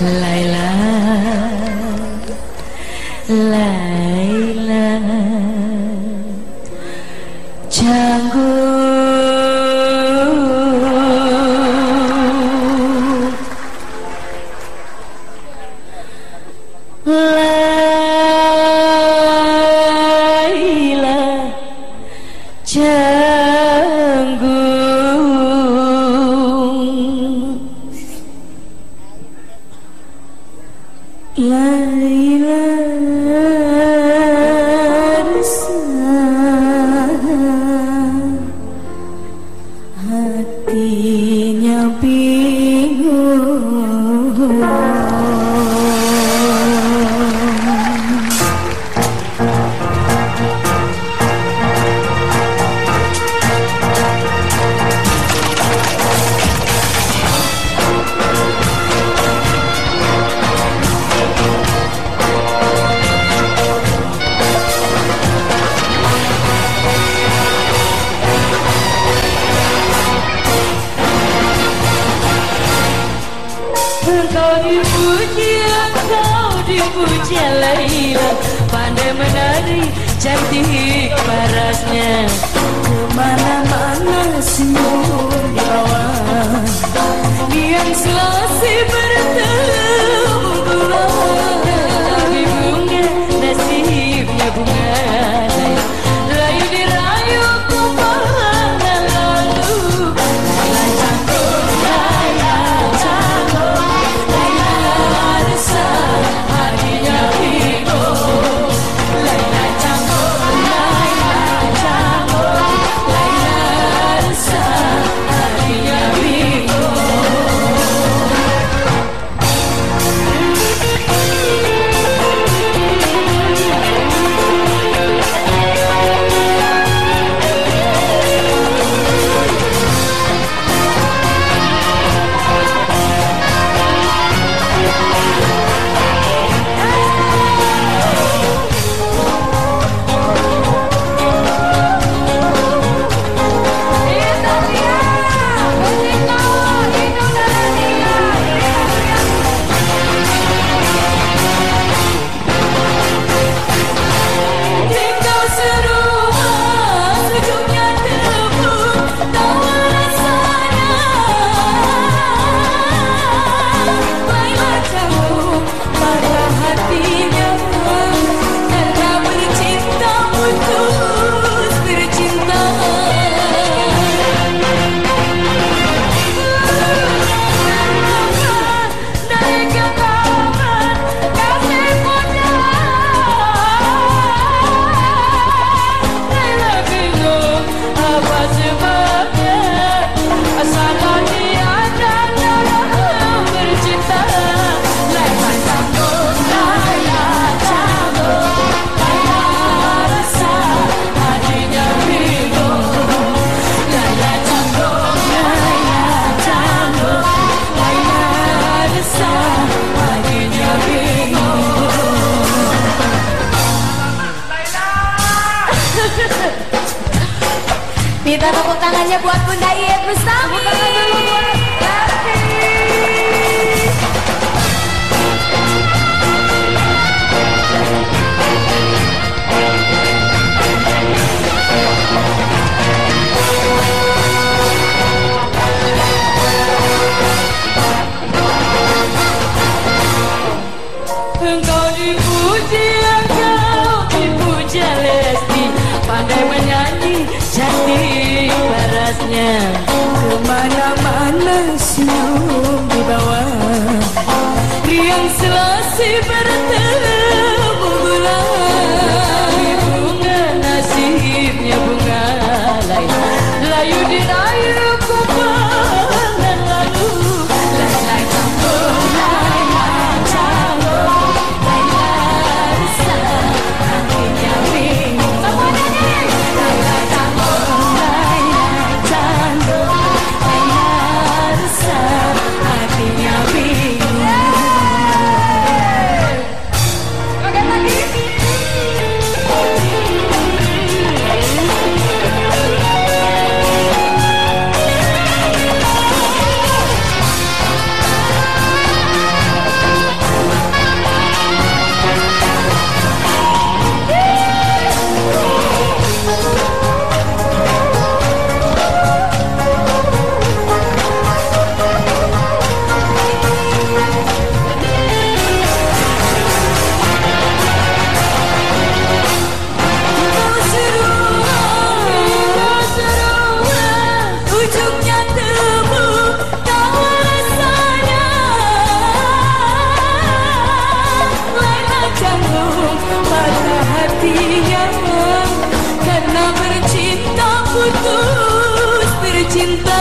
来了 La, la, la. puja Laila Pandai menari cantik parasnya. Kemana-mana senyum di bawah Yang selasih Minta tepuk tangannya buat Bunda Iep bersama. Tepuk tangan dulu buat khasnya. Kemana-mana senyum di bawah. Riang selasih berat cinta